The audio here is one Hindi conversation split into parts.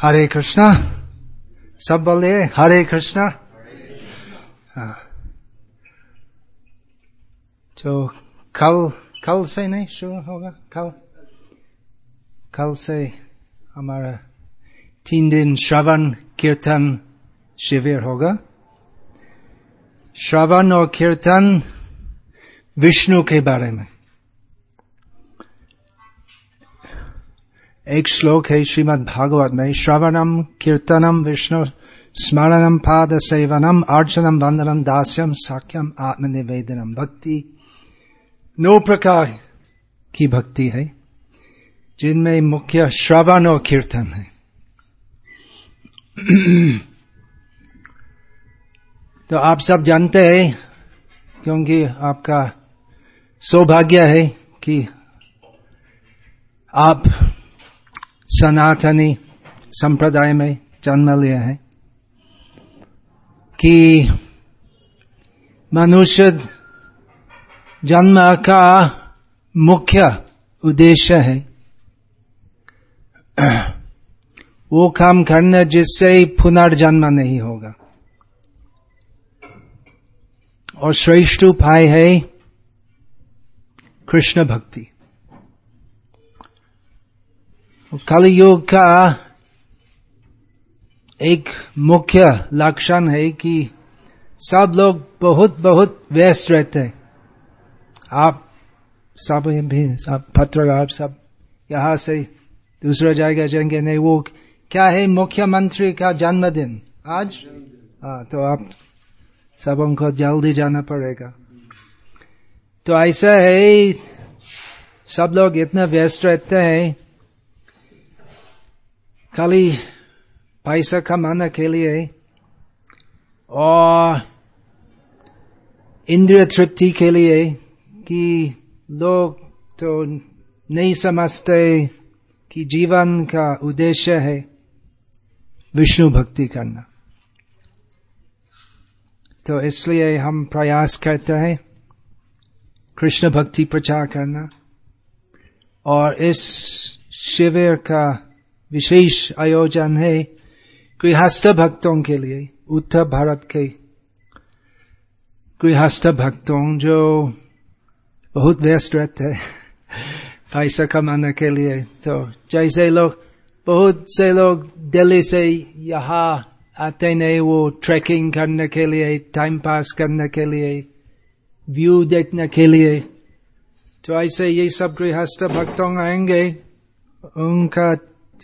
हरे कृष्णा सब बोले हरे कृष्णा हाँ तो कल कल से नहीं शुरू होगा कल कल से हमारा तीन दिन श्रवण कीर्तन शिविर होगा श्रवण और कीर्तन विष्णु के बारे में एक श्लोक है श्रीमद भागवत में श्रवणम कीर्तनम विष्णु स्मरणम पाद सेवनम अर्चनम वंदनम दास्यम साक्यम आत्मनिवेदनम भक्ति। नौ प्रकार की भक्ति है, जिनमें मुख्य श्रवण और कीर्तन है। तो आप सब जानते हैं, क्योंकि आपका सौभाग्य है कि आप सनातनी संप्रदाय में जन्म लिया है कि मनुष्य जन्म का मुख्य उद्देश्य है। वो काम करना जिससे पुनर्जन्म नहीं होगा। और श्रेष्ठ उपाय है कृष्ण भक्ति। कलयुग का एक मुख्य लक्षण है कि सब लोग बहुत बहुत व्यस्त रहते हैं। आप सब भी, सब पत्रकार सब यहाँ से दूसरा जगह जाएँगे, नहीं, वो क्या है मुख्यमंत्री का जन्मदिन? आज? हाँ तो आप सब उनको जल्दी जाना पड़ेगा। तो ऐसा है, सब लोग इतना व्यस्त रहते हैं। खाली पैसा कमाने के लिए और इंद्रिय तृप्ति के लिए कि लोग तो नहीं समझते कि जीवन का उद्देश्य है विष्णु भक्ति करना तो इसलिए हम प्रयास करते हैं कृष्ण भक्ति प्रचार करना और इस शिविर का विशेष आयोजन है गृहस्थ भक्तों के लिए, उत्तर भारत के गृहस्थ भक्तों जो बहुत व्यस्त रहते हैं, पैसा कमाने के लिए। तो जैसे लोग, बहुत से लोग दिल्ली से यहाँ आते नहीं, वो ट्रैकिंग करने के लिए टाइम पास करने के लिए व्यू देखने के लिए। तो ऐसे ये सब गृहस्थ भक्तों आएँगे, उनका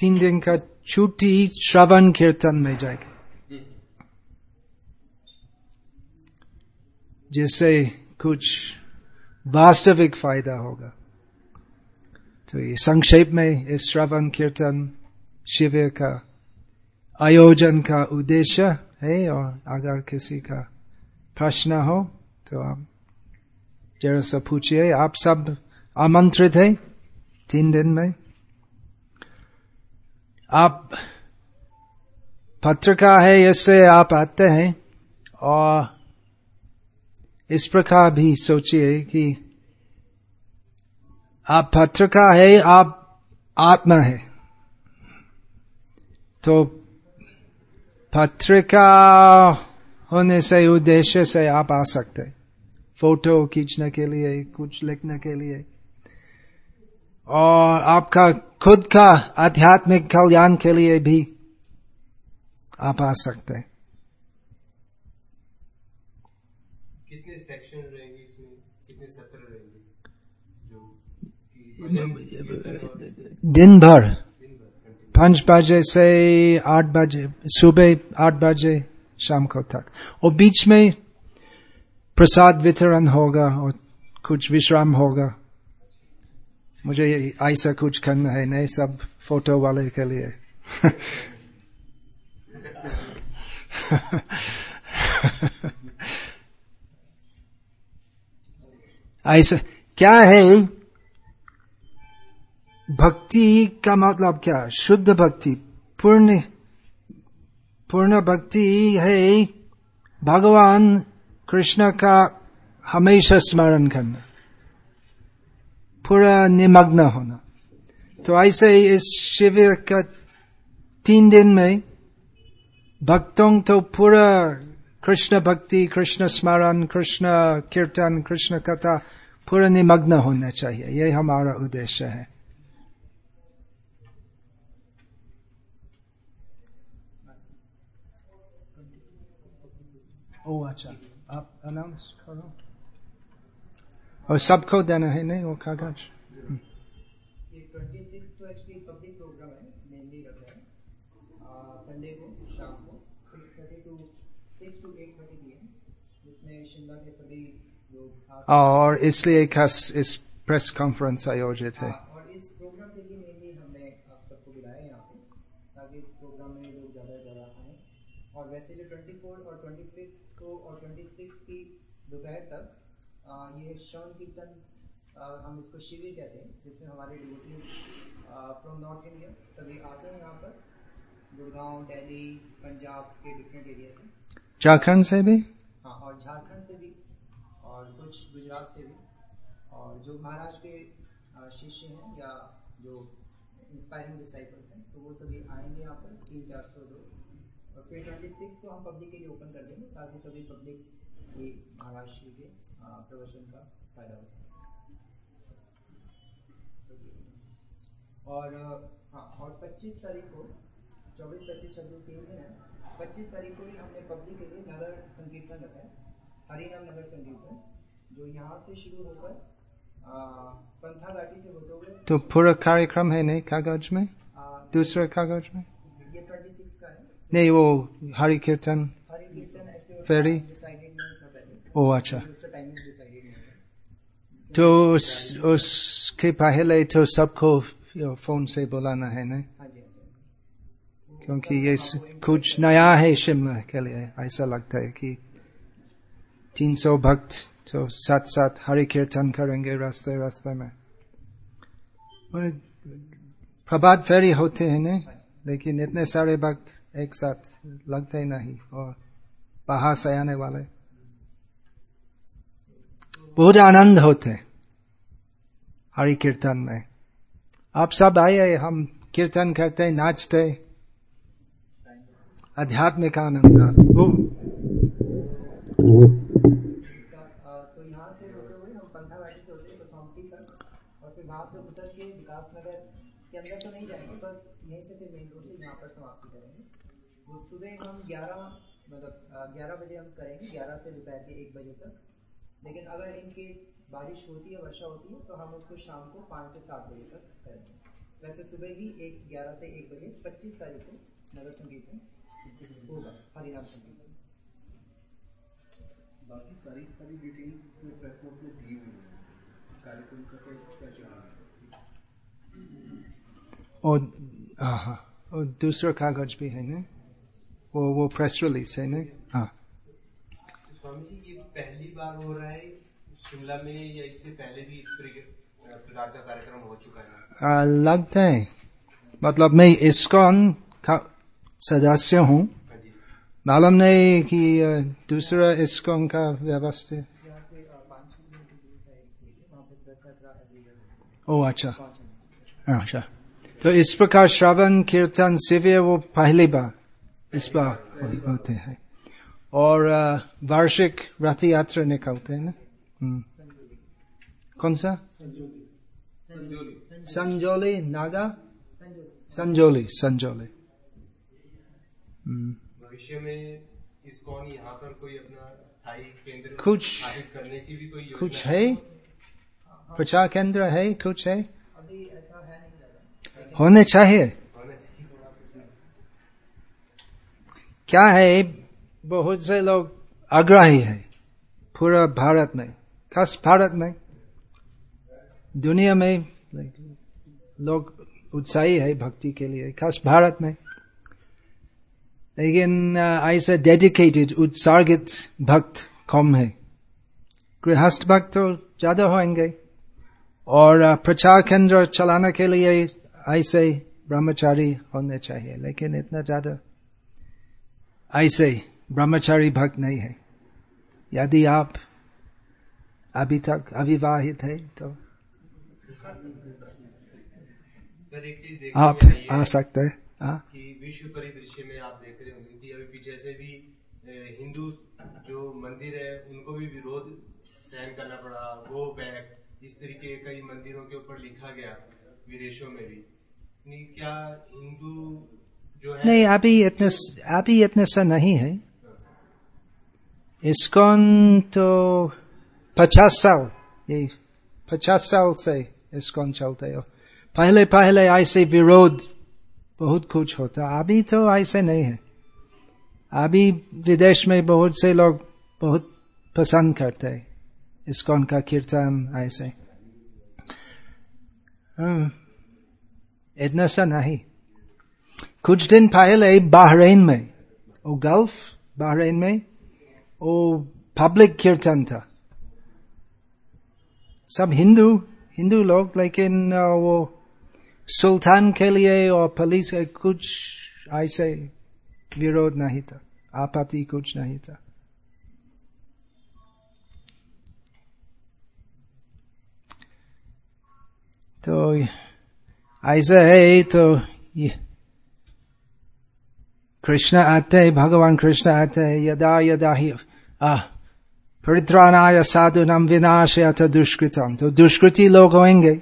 तीन दिन का छुट्टी श्रवण कीर्तन में जाएगी। जिससे कुछ वास्तविक फ़ायदा होगा। तो ये संक्षेप में इस श्रवण कीर्तन शिविर का आयोजन का उद्देश्य है और अगर किसी का प्रश्न हो तो आप जरा सा पूछिए। आप सब आमंत्रित है तीन दिन में? आप पत्रिका है, इससे आप आते हैं और इस प्रकार भी सोचिए कि आप पत्रिका है, आप आत्मा है। तो पत्रिका होने से, उद्देश्य से आप आ सकते फ़ोटो खींचने के लिए, कुछ लिखने के लिए। और आपका खुद का आध्यात्मिक कल्याण के लिए भी आप आ सकते हैं। कितने सेक्शन रहेंगे इसमें? कितने सत्र रहेंगे? दिन भर पाँच बजे से आठ बजे सुबह आठ बजे शाम को तक। और बीच में प्रसाद वितरण होगा और कुछ विश्राम होगा। मुझे ऐसा कुछ करना है, नहीं, सब फ़ोटो वाले के लिए। ऐसा क्या है? भक्ति का मतलब क्या? शुद्ध भक्ति, पूर्ण पूर्ण भक्ति है। भगवान कृष्ण का हमेशा स्मरण करना। पूरा निमग्न होना। तो ऐसे ही इस शिविर का तीन दिन में भक्तों तो पूरा कृष्ण भक्ति, कृष्ण स्मरण, कृष्ण कीर्तन, कृष्ण कथा पूरा निमग्न होना चाहिए। यही हमारा उद्देश्य है। ओ अच्छा। आप अनाउंस करो। और सबको देना है नहीं वो कागज़ तो और इसलिए खास इस प्रेस कॉन्फ्रेंस आयोजित है। हाँ, और वैसे ट्वेंटी फोर और ट्वेंटी फिफ्थ को और ट्वेंटी सिक्स की दोपहर तक ये श्रवण कीर्तन हम इसको शिविर कहते हैं जिसमें हमारे डिवोटीज फ्रॉम नॉर्थ इंडिया सभी आते हैं यहाँ पर गुड़गांव दिल्ली पंजाब के डिफरेंट एरिया से झारखंड से भी? हाँ और झारखंड से भी और कुछ गुजरात से भी। और जो महाराष्ट्र के शिष्य हैं या जो इंस्पायरिंग डिसाइपल्स हैं तो वो सभी आएँगे यहाँ पर तीन चार सौ लोग। और फिर ट्वेंटी सिक्स को हम पब्लिक के लिए ओपन कर देंगे ताकि सभी पब्लिक महाराष्ट्र के प्रवचन का फ़ायदा उठाए और हाँ और 25 तारीख को 24 25 छब्बीस तीन दिन है। 25 तारीख को ही हमने पब्लिक के लिए नगर संकीर्तन रखा है। हरिनाम नगर संकीर्तन जो यहाँ से शुरू होकर पंथा घाटी से होते हुए तो पूरा कार्यक्रम है नहीं कागज़ में? अ, दूसरे कागज़ में? ये 26 का है। नहीं वो हरि कीर्तन पहले। ओ अच्छा। तो उस उसके पहले तो सबको फ़ोन से बुलाना है नहीं हाँ हाँ क्योंकि ये कुछ नया है शिमला के लिए ऐसा लगता है कि तीन सौ भक्त तो साथ साथ हरि कीर्तन करेंगे रास्ते रास्ते में। प्रभात फेरी होते हैं नहीं लेकिन इतने सारे भक्त एक साथ लगते ही नहीं और बाहर से आने वाले। बहुत आनंद होते हरि कीर्तन में। आप सब आए हम कीर्तन करते नाचते आध्यात्मिक आनंद। ओ, इसका अ, तो यहाँ से होते हुए हम पंथा घाटी से होते हुए बसौंती तक और फिर वहाँ से उतर के विकास के अंदर तो नहीं जाएँगे बस यहीं से फिर मेन रोड से यहाँ पर समाप्ति करेंगे। वो सुबह हम 11 मतलब ग्यारह बजे हम करेंगे 11 से दोपहर के एक बजे तक। लेकिन अगर इन केस बारिश होती है वर्षा होती है तो हम उसको शाम को पाँच से सात बजे तक करेंगे वैसे सुबह ही एक ग्यारह से एक बजे पच्चीस तारीख को नगर संगीतन होगा हरिनाम संगीतन बाकी सारी सारी डिटेल्स इसमें प्रेस नोट में दी हुई है। कार्यक्रम का तो क्या चल रहा है। और हाँ हाँ और दूसरा कागज़ भी है ना? वो वो प्रेस रिलीज़ है ना? हाँ। स्वामी जी बार हो रहा है शिमला में या इससे पहले भी इस प्रकार का कार्यक्रम हो चुका है? आ, लगता है। मतलब मैं इसकॉन का सदस्य हूँ। हाँ मालूम नहीं कि दूसरा इसकॉन का व्यवस्था यहाँ से अ, पाँच छः किलोमीटर दूर का एक एरिया है, ओ अच्छा। अच्छा। तो इस प्रकार श्रवण कीर्तन शिविर वो पहली बार इस बार। होते हैं। और वार्षिक रथ यात्रा निकलते हैं ना? हम्म। कौन सा? संजोली नागा? संजोली संजोली। हम्म। भविष्य में इसकॉन यहाँ पर कोई अपना स्थायी केंद्र कुछ करने की भी कोई कुछ है? प्रचार केंद्र है कुछ है? होने चाहिए। क्या है? बहुत से लोग आग्रही है पूरा भारत में, खास भारत में, दुनिया में लोग उत्साही है भक्ति के लिए, खास भारत में। लेकिन ऐसे डेडिकेटेड उत्सर्गित भक्त कम है। गृहस्थ भक्त तो ज़्यादा होंगे। और प्रचार केंद्र चलाने के लिए ऐसे ब्रह्मचारी होने चाहिए, लेकिन इतना ज़्यादा ऐसे ब्रह्मचारी भक्त नहीं है। यदि आप अभी तक अविवाहित है तो सर एक चीज़ आप आ सकते हैं हाँ? कि विश्व परिदृश्य में आप देख रहे होंगे कि अभी पीछे से भी हिंदू जो मंदिर है उनको भी विरोध सहन करना पड़ा। गो बैक इस तरीके कई मंदिरों के ऊपर लिखा गया विदेशों में भी। नहीं क्या हिंदू जो है नहीं अभी इतने अभी इतने सा नहीं है। इसकॉन तो पचास साल ये पचास साल से इसकॉन चलते हो पहले पहले ऐसे विरोध बहुत कुछ होता अभी तो ऐसे नहीं है अभी विदेश में बहुत से लोग बहुत पसंद करते हैं इसकॉन का कीर्तन ऐसे इतना सा नहीं कुछ दिन पहले बहरीन में गल्फ बहरीन में वो पब्लिक कीर्तन था सब हिंदू हिंदू लोग लेकिन वो सुल्तान के लिए और पुलिस के कुछ ऐसे विरोध नहीं था आपत्ति कुछ नहीं था तो ऐसा है तो कृष्ण आते भगवान कृष्ण आते यदा यदा ही आ परित्राणाय साधु नम विनाश अथ दुष्कृतम तो दुष्कृति लोग होंगे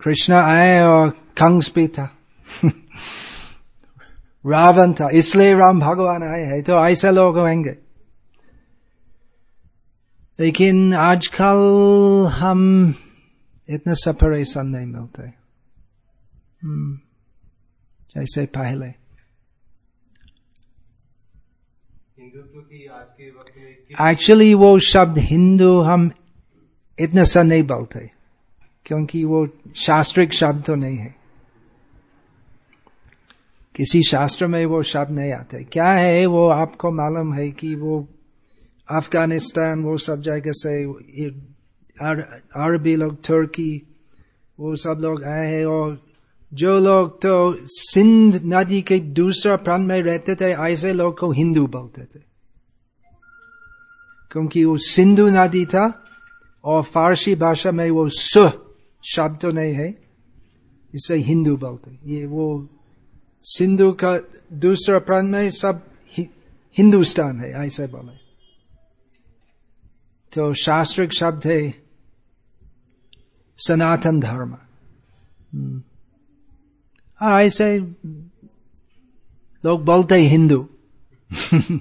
कृष्ण आए और कंस भी था रावण था इसलिए राम भगवान आए हैं तो ऐसे लोग होंगे लेकिन आजकल हम इतना सा परेशान नहीं मिलते जैसे पहले हिंदुत्व की आज के वक्त में किस- एक्चुअली वो शब्द हिंदू हम इतना सा नहीं बोलते, क्योंकि वो शास्त्रिक शब्द तो नहीं है। किसी शास्त्र में वो शब्द नहीं आते। क्या है वो आपको मालूम है कि वो अफ़गानिस्तान, वो सब जगह से अरबी लोग, तुर्की, वो सब लोग आए हैं और जो लोग तो सिंध नदी के दूसरा प्रांत में रहते थे, ऐसे लोग को हिंदू बोलते थे। क्योंकि वो सिंधु नदी था और फारसी भाषा में वो सु शब्द तो नहीं है। इसे हिंदू बोलते ये वो सिंधु का दूसरा प्रांत में सब हिंदुस्तान है ऐसे बोले। तो शास्त्रिक शब्द है सनातन धर्म। हम्म। ऐसे लोग बोलते हिंदू।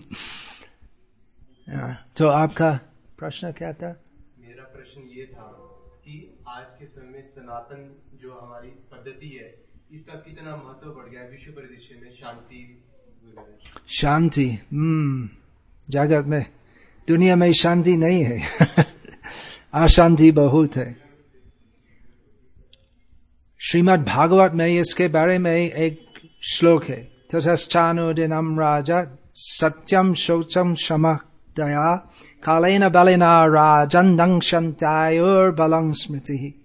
हाँ, तो आपका प्रश्न क्या था? मेरा प्रश्न ये था कि आज के समय में सनातन जो हमारी पद्धति है इसका कितना महत्व बढ़ गया विश्व परिदृश्य में? शांति शांति हम्म जगत में। दुनिया में शांति नहीं है। अशांति बहुत है। श्रीमद् भागवत में इसके बारे में एक श्लोक है। ततश्चानुदिनम राजा सत्यम शौचम शम। दया कालेन बलिना राजन दंशंत्यायुर बलं स्मृति।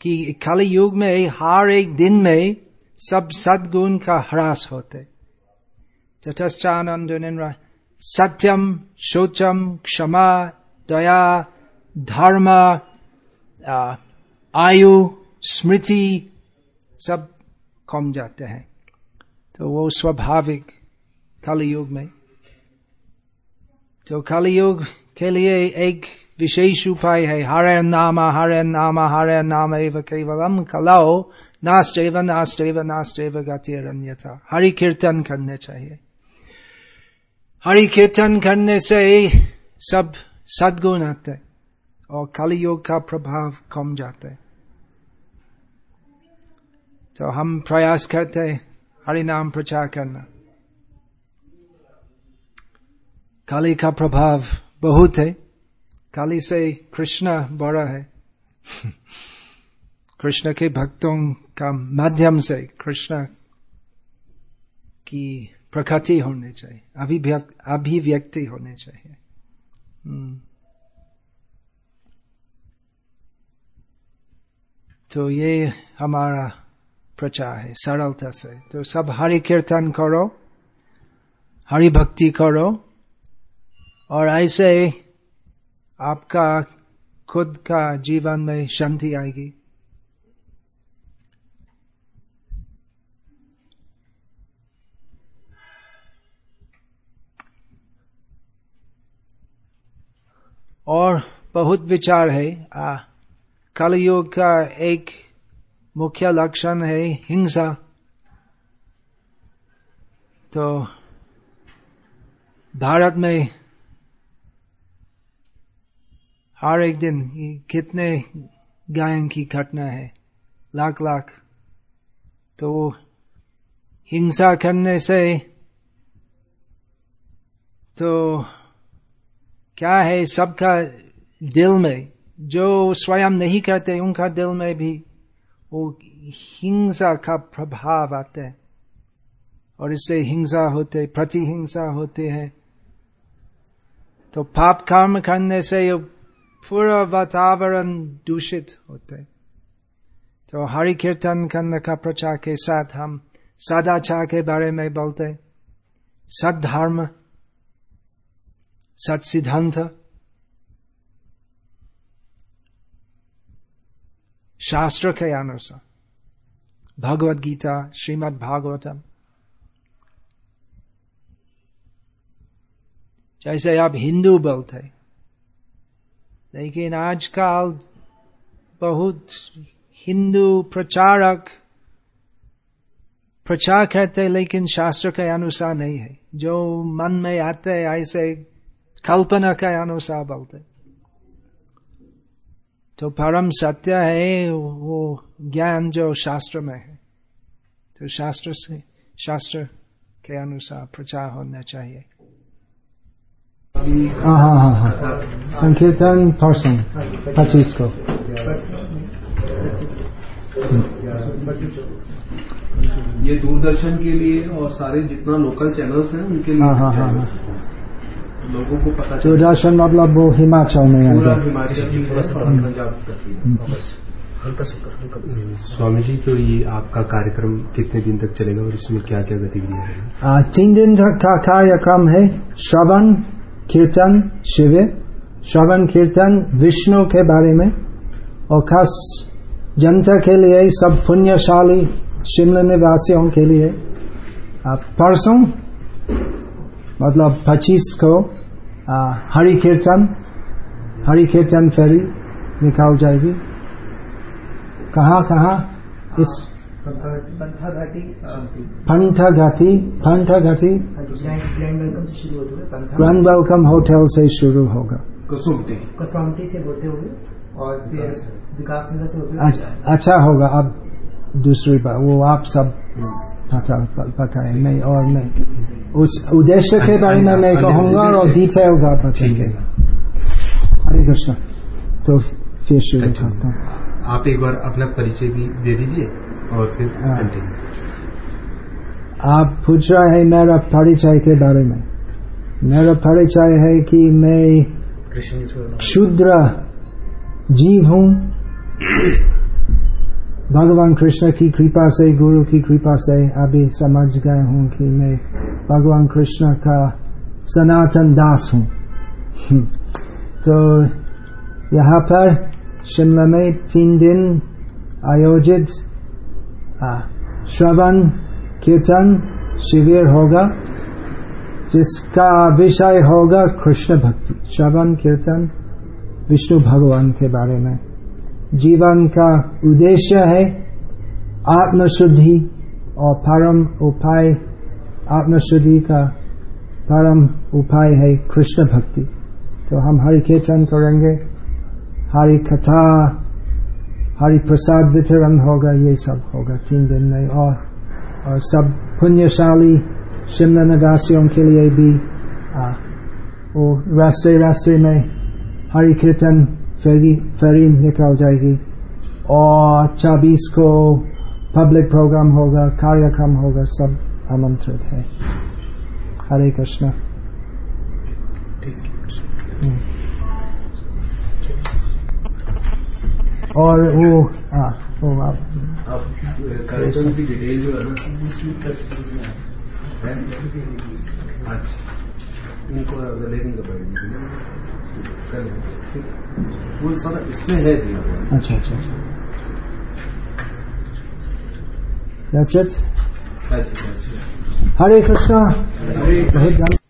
कि कलि युग में हर एक दिन में सब सदगुण का ह्रास होते। ततश्चानंदन सत्यम शोचम क्षमा, दया, धर्म आयु, स्मृति सब कम जाते हैं। तो वो स्वाभाविक कलयुग में तो कलयुग के लिए एक विशेष उपाय है हरे नाम हरे नाम हरे नाम एव केवलम कलाओ नास्टेव नास्टेव नास्टेव गतिरन्यथा हरि कीर्तन करने चाहिए हरि कीर्तन करने से सब सदगुण आते और कलयुग का प्रभाव कम जाता तो हम प्रयास करते हरि नाम प्रचार करना काली का प्रभाव बहुत है। काली से कृष्ण बड़ा है। कृष्ण के भक्तों का माध्यम से कृष्ण की प्रकृति होनी चाहिए, अभिव्यक्त, अभिव्यक्ति होने चाहिए। हम्म। तो ये हमारा प्रचार है सरलता से। तो सब हरि कीर्तन करो, हरि भक्ति करो। और ऐसे आपका खुद का जीवन में शांति आएगी। और बहुत विचार है। आ, कलयुग का एक मुख्य लक्षण है हिंसा। तो भारत में हर एक दिन कितने गायन की घटना है, लाख लाख। तो हिंसा करने से तो क्या है सबका दिल में? जो स्वयं नहीं करते, उनका दिल में भी वो हिंसा का प्रभाव आता है। और इससे हिंसा होते, प्रतिहिंसा होते हैं। तो पाप कर्म करने से पूरा वातावरण दूषित होते तो हरि कीर्तन करने का प्रचार के साथ हम सदाचार के बारे में बोलते सद्धर्म सत सिद्धांत शास्त्र के अनुसार भगवत गीता श्रीमद् भागवतम जैसे आप हिंदू बोलते लेकिन आजकल बहुत हिंदू प्रचारक, प्रचार करते लेकिन शास्त्र के अनुसार नहीं है। जो मन में आते ऐसे कल्पना के अनुसार बोलते तो परम सत्य है, वो ज्ञान जो शास्त्र में है। तो शास्त्र से, शास्त्र के अनुसार प्रचार होना चाहिए। हाँ हाँ हाँ हाँ संकीर्तन परसों पच्चीस को ये दूरदर्शन के लिए और सारे जितना लोकल चैनल्स हैं उनके लिए हाँ हाँ हाँ लोगों को पता चले। दूरदर्शन मतलब वो हिमाचल में पूरा है। हिमाचल तक की। स्वामी जी तो ये आपका कार्यक्रम कितने दिन तक चलेगा और इसमें क्या क्या गतिविधियाँ हैं? तीन दिन तक का कार्यक्रम है। श्रवण कीर्तन शिविर श्रवण कीर्तन विष्णु के बारे में और खास जनता के लिए सब पुण्यशाली शिमला निवासियों के लिए परसों मतलब पच्चीस को आ, हरि कीर्तन हरि कीर्तन फेरी निकाल जाएगी। कहाँ कहाँ? इस पंथा घाटी पंथा घाटी पंथा ग्रैंड वेलकम से शुरू होते हुए पंथा ग्रैंड वेलकम होटल से शुरू होगा। कसुमती कसौमती से होते हुए और फिर विकास नगर से होते अच्छा, अच्छा होगा अब दूसरी बार वो आप सब पता पता है मैं और मैं। उस उद्देश्य के बारे में मैं कहूँगा और डिटेल्स आप बताएँगे। हरे कृष्ण तो फिर शुरू करता हूँ। आप एक बार अपना परिचय भी दे दीजिए। और फिर हाँ। आप पूछ रहे हैं मेरा परिचय के बारे में। मेरा परिचय है कि मैं क्षुद्र जीव हूँ। भगवान कृष्ण की कृपा से गुरु की कृपा से अभी समझ गए हूँ कि मैं भगवान कृष्ण का सनातन दास हूँ। तो यहाँ पर शिमला में तीन दिन आयोजित श्रवण, कीर्तन, शिविर होगा, जिसका विषय होगा कृष्ण भक्ति। श्रवण, कीर्तन, विष्णु भगवान के बारे में। जीवन का उद्देश्य है आत्मशुद्धि और परम उपाय। आत्मशुद्धि का परम उपाय है कृष्ण भक्ति। तो हम हरि कीर्तन करेंगे। हरि कथा। हरि प्रसाद वितरण होगा ये सब होगा तीन दिन में और और सब पुण्यशाली शिमला निवासियों के लिए भी आ, वो रास्ते रास्ते में हरि कीर्तन फेरी फेरी निकल जाएगी और छब्बीस को पब्लिक प्रोग्राम होगा कार्यक्रम होगा सब आमंत्रित है हरे कृष्ण हम्म। और वो हाँ वो आप अब कार्यक्रम की डिटेल जो है ना है? अच्छा उनको लेने का पड़ेगा वो सारा इसमें है दिया अच्छा अच्छा That's it. अच्छा Hare Krishna. Hare